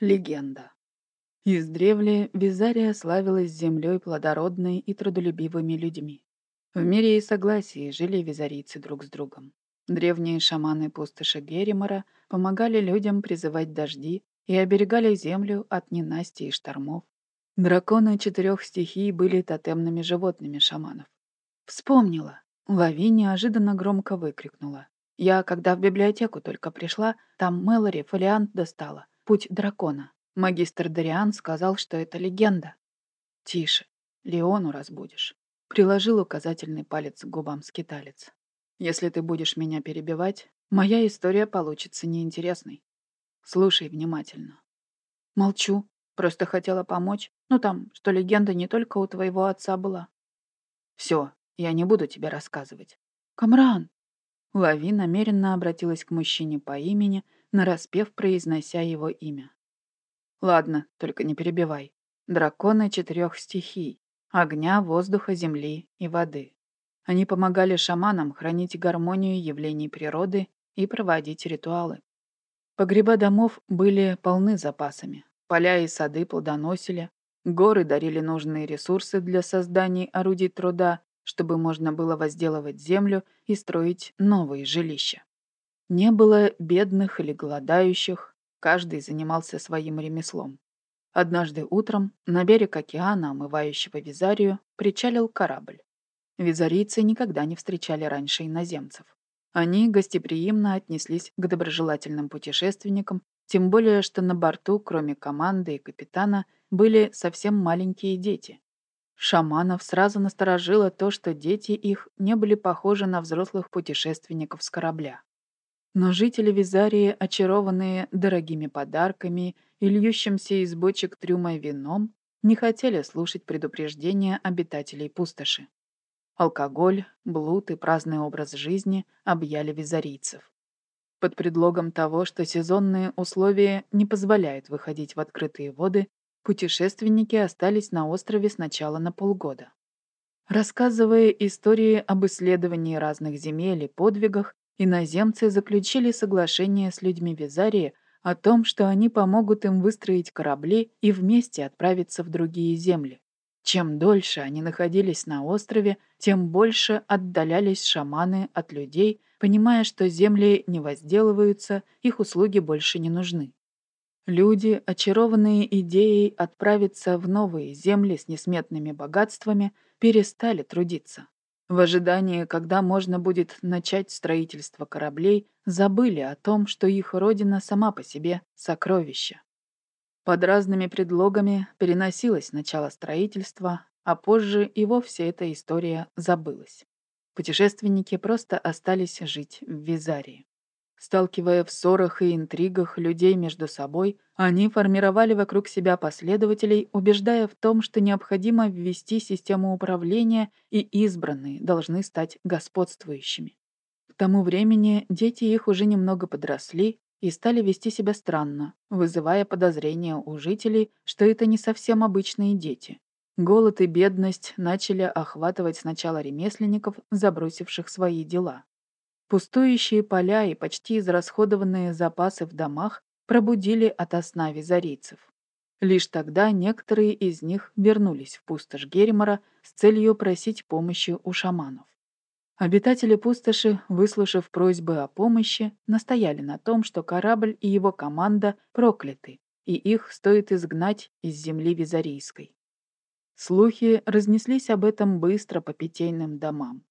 Легенда. Издревле Визария славилась землей плодородной и трудолюбивыми людьми. В мире и согласии жили визарийцы друг с другом. Древние шаманы пустоши Геримора помогали людям призывать дожди и оберегали землю от ненастий и штормов. Драконы четырех стихий были тотемными животными шаманов. «Вспомнила!» — Лави неожиданно громко выкрикнула. «Я, когда в библиотеку только пришла, там Мэлори фолиант достала. Путь дракона. Магистр Дариан сказал, что это легенда. Тише, Леону разбудишь. Приложил указательный палец к губам скиталец. Если ты будешь меня перебивать, моя история получится неинтересной. Слушай внимательно. Молчу. Просто хотела помочь. Ну там, что легенда не только у твоего отца была. Все, я не буду тебе рассказывать. Камран! Лави намеренно обратилась к мужчине по имени, нараспев произнося его имя. «Ладно, только не перебивай. Драконы четырех стихий — огня, воздуха, земли и воды. Они помогали шаманам хранить гармонию явлений природы и проводить ритуалы. Погреба домов были полны запасами. Поля и сады плодоносили, горы дарили нужные ресурсы для создания орудий труда, чтобы можно было возделывать землю и строить новые жилища. Не было бедных или голодающих, каждый занимался своим ремеслом. Однажды утром на берег океана, омывающего Визарию, причалил корабль. Визарийцы никогда не встречали раньше иноземцев. Они гостеприимно отнеслись к доброжелательным путешественникам, тем более, что на борту, кроме команды и капитана, были совсем маленькие дети. Шаманов сразу насторожило то, что дети их не были похожи на взрослых путешественников с корабля. Но жители Визарии, очарованные дорогими подарками и льющимся из бочек трюмой вином, не хотели слушать предупреждения обитателей пустоши. Алкоголь, блуд и праздный образ жизни объяли визарийцев. Под предлогом того, что сезонные условия не позволяют выходить в открытые воды, путешественники остались на острове сначала на полгода. Рассказывая истории об исследовании разных земель и подвигах, Иноземцы заключили соглашение с людьми Визарии о том, что они помогут им выстроить корабли и вместе отправиться в другие земли. Чем дольше они находились на острове, тем больше отдалялись шаманы от людей, понимая, что земли не возделываются, их услуги больше не нужны. Люди, очарованные идеей отправиться в новые земли с несметными богатствами, перестали трудиться. В ожидании, когда можно будет начать строительство кораблей, забыли о том, что их родина сама по себе — сокровище. Под разными предлогами переносилось начало строительства, а позже и вовсе эта история забылась. Путешественники просто остались жить в Визарии. Сталкивая в ссорах и интригах людей между собой, они формировали вокруг себя последователей, убеждая в том, что необходимо ввести систему управления, и избранные должны стать господствующими. К тому времени дети их уже немного подросли и стали вести себя странно, вызывая подозрения у жителей, что это не совсем обычные дети. Голод и бедность начали охватывать сначала ремесленников, забросивших свои дела. Пустующие поля и почти израсходованные запасы в домах пробудили ото сна визарийцев. Лишь тогда некоторые из них вернулись в пустошь Гермора с целью просить помощи у шаманов. Обитатели пустоши, выслушав просьбы о помощи, настояли на том, что корабль и его команда прокляты, и их стоит изгнать из земли Визарийской. Слухи разнеслись об этом быстро по питейным домам.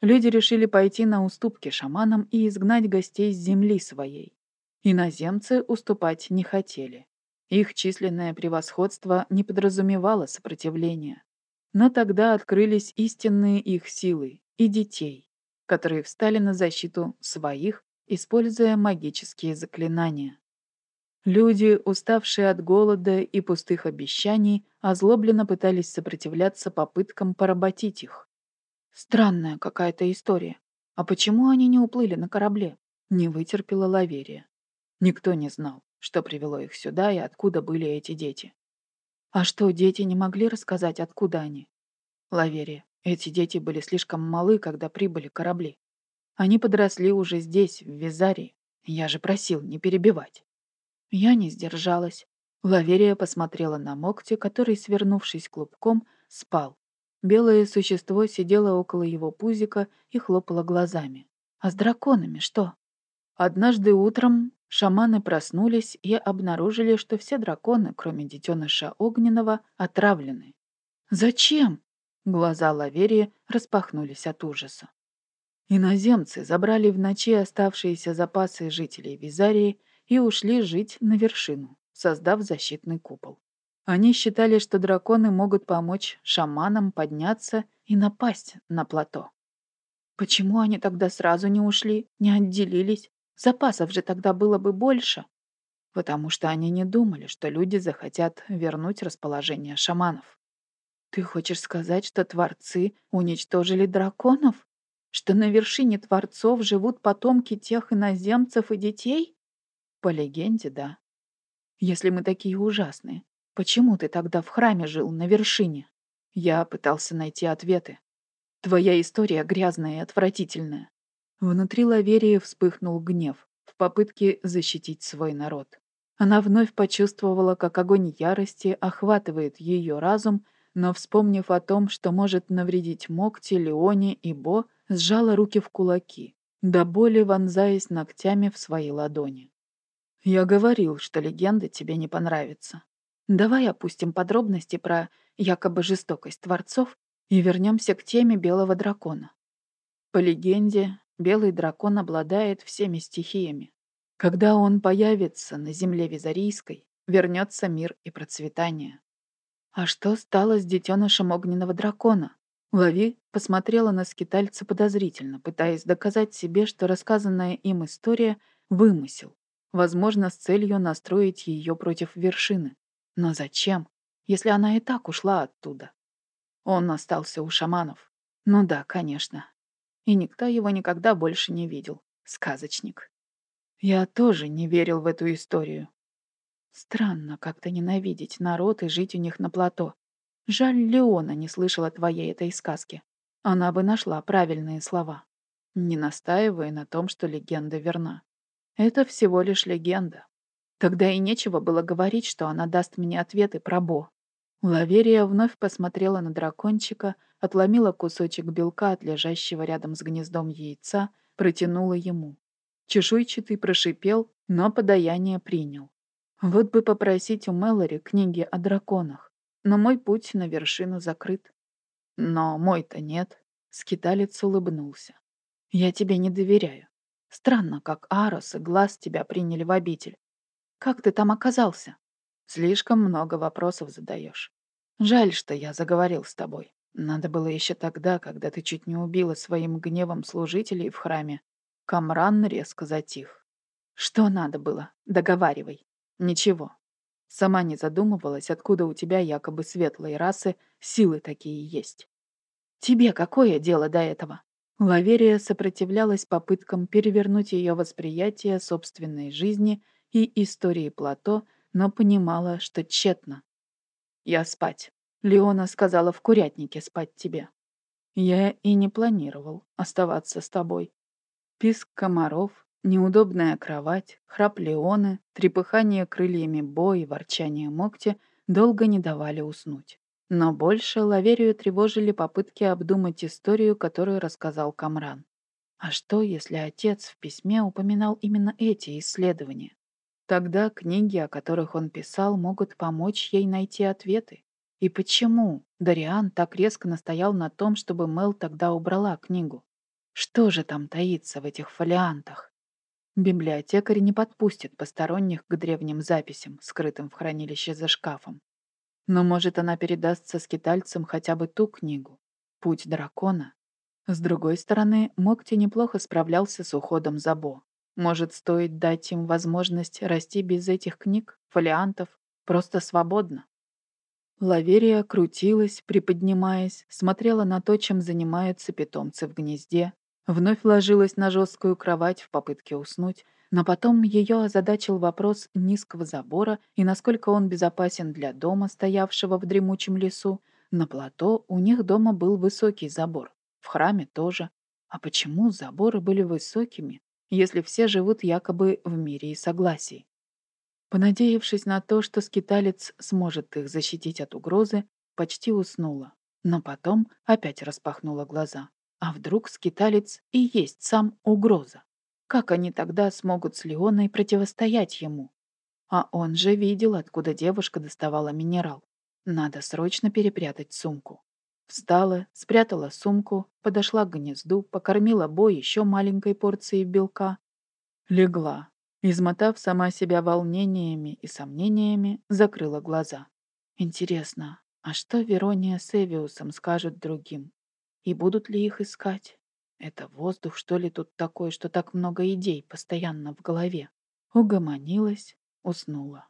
Люди решили пойти на уступки шаманам и изгнать гостей с земли своей. Иноземцы уступать не хотели. Их численное превосходство не подразумевало сопротивления. Но тогда открылись истинные их силы и детей, которые встали на защиту своих, используя магические заклинания. Люди, уставшие от голода и пустых обещаний, озлобленно пытались сопротивляться попыткам поработить их. Странная какая-то история. А почему они не уплыли на корабле? Не вытерпела Лаверия. Никто не знал, что привело их сюда и откуда были эти дети. А что, дети не могли рассказать, откуда они? Лаверия, эти дети были слишком малы, когда прибыли корабли. Они подросли уже здесь, в Визарии. Я же просил не перебивать. Я не сдержалась. Лаверия посмотрела на Мокти, который, свернувшись клубком, спал. Белое существо сидело около его пузика и хлопало глазами. А с драконами что? Однажды утром шаманы проснулись и обнаружили, что все драконы, кроме детеныша огненного, отравлены. «Зачем?» Глаза Лаверии распахнулись от ужаса. Иноземцы забрали в ночи оставшиеся запасы жителей Визарии и ушли жить на вершину, создав защитный купол. Они считали, что драконы могут помочь шаманам подняться и напасть на плато. Почему они тогда сразу не ушли, не отделились? Запасов же тогда было бы больше. Потому что они не думали, что люди захотят вернуть расположение шаманов. Ты хочешь сказать, что творцы уничтожили драконов? Что на вершине творцов живут потомки тех иноземцев и детей? По легенде, да. Если мы такие ужасные, почему ты тогда в храме жил на вершине? Я пытался найти ответы. Твоя история грязная и отвратительная. Внутри Лаверии вспыхнул гнев в попытке защитить свой народ. Она вновь почувствовала, как огонь ярости охватывает ее разум, но, вспомнив о том, что может навредить Мокти, Леоне и Бо, сжала руки в кулаки, до боли вонзаясь ногтями в свои ладони. «Я говорил, что легенда тебе не понравится. Давай опустим подробности про якобы жестокость творцов и вернемся к теме белого дракона. По легенде, белый дракон обладает всеми стихиями. Когда он появится на земле Визарийской, вернется мир и процветание. А что стало с детенышем огненного дракона? Лави посмотрела на скитальца подозрительно, пытаясь доказать себе, что рассказанная им история — вымысел, возможно, с целью настроить ее против вершины. Но зачем, если она и так ушла оттуда? Он остался у шаманов. Ну да, конечно. И никто его никогда больше не видел. Сказочник. Я тоже не верил в эту историю. Странно как-то ненавидеть народ и жить у них на плато. Жаль, Леона не слышала твоей этой сказки. Она бы нашла правильные слова. Не настаивая на том, что легенда верна. Это всего лишь легенда. Тогда и нечего было говорить, что она даст мне ответы про Бо. Лаверия вновь посмотрела на дракончика, отломила кусочек белка от лежащего рядом с гнездом яйца, протянула ему. Чешуйчатый прошипел, но подаяние принял. Вот бы попросить у Мэлори книги о драконах, но мой путь на вершину закрыт. Но мой-то нет. Скиталец улыбнулся. Я тебе не доверяю. Странно, как Арос и Глаз тебя приняли в обитель. Как ты там оказался? Слишком много вопросов задаешь. Жаль, что я заговорил с тобой. Надо было еще тогда, когда ты чуть не убила своим гневом служителей в храме. Камран резко затих. Что надо было? Договаривай. Ничего. Сама не задумывалась, откуда у тебя якобы светлые расы силы такие есть. Тебе какое дело до этого? Лаверия сопротивлялась попыткам перевернуть ее восприятие собственной жизни и истории Плато, но понимала, что тщетно. «Я спать. Леона сказала в курятнике спать тебе. Я и не планировал оставаться с тобой. Писк комаров, Неудобная кровать, храп Леоны, трепыхание крыльями Бо и ворчание Мокти долго не давали уснуть. Но больше Лаверию тревожили попытки обдумать историю, которую рассказал Камран. А что, если отец в письме упоминал именно эти исследования? Тогда книги, о которых он писал, могут помочь ей найти ответы. И почему Дариан так резко настоял на том, чтобы Мел тогда убрала книгу? Что же там таится в этих фолиантах? Библиотекарь не подпустит посторонних к древним записям, скрытым в хранилище за шкафом. Но, может, она передаст со скитальцам хотя бы ту книгу «Путь дракона». С другой стороны, Мокти неплохо справлялся с уходом за Бо. Может, стоит дать им возможность расти без этих книг, фолиантов, просто свободно. Лаверия крутилась, приподнимаясь, смотрела на то, чем занимаются питомцы в гнезде, Вновь ложилась на жесткую кровать в попытке уснуть, но потом ее озадачил вопрос низкого забора и насколько он безопасен для дома, стоявшего в дремучем лесу. На плато у них дома был высокий забор, в храме тоже. А почему заборы были высокими, если все живут якобы в мире и согласии? Понадеявшись на то, что скиталец сможет их защитить от угрозы, почти уснула. Но потом опять распахнула глаза. А вдруг скиталец и есть сам угроза? Как они тогда смогут с Леоной противостоять ему? А он же видел, откуда девушка доставала минерал. Надо срочно перепрятать сумку. Встала, спрятала сумку, подошла к гнезду, покормила Бо еще маленькой порцией белка. Легла. Измотав сама себя волнениями и сомнениями, закрыла глаза. Интересно, а что Верония с Эвиусом скажут другим? И будут ли их искать? Это воздух, что ли, тут такой, что так много идей постоянно в голове? Угомонилась, уснула.